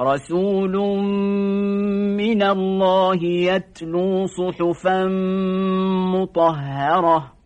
رسول من الله يتلو صحفا مطهرة.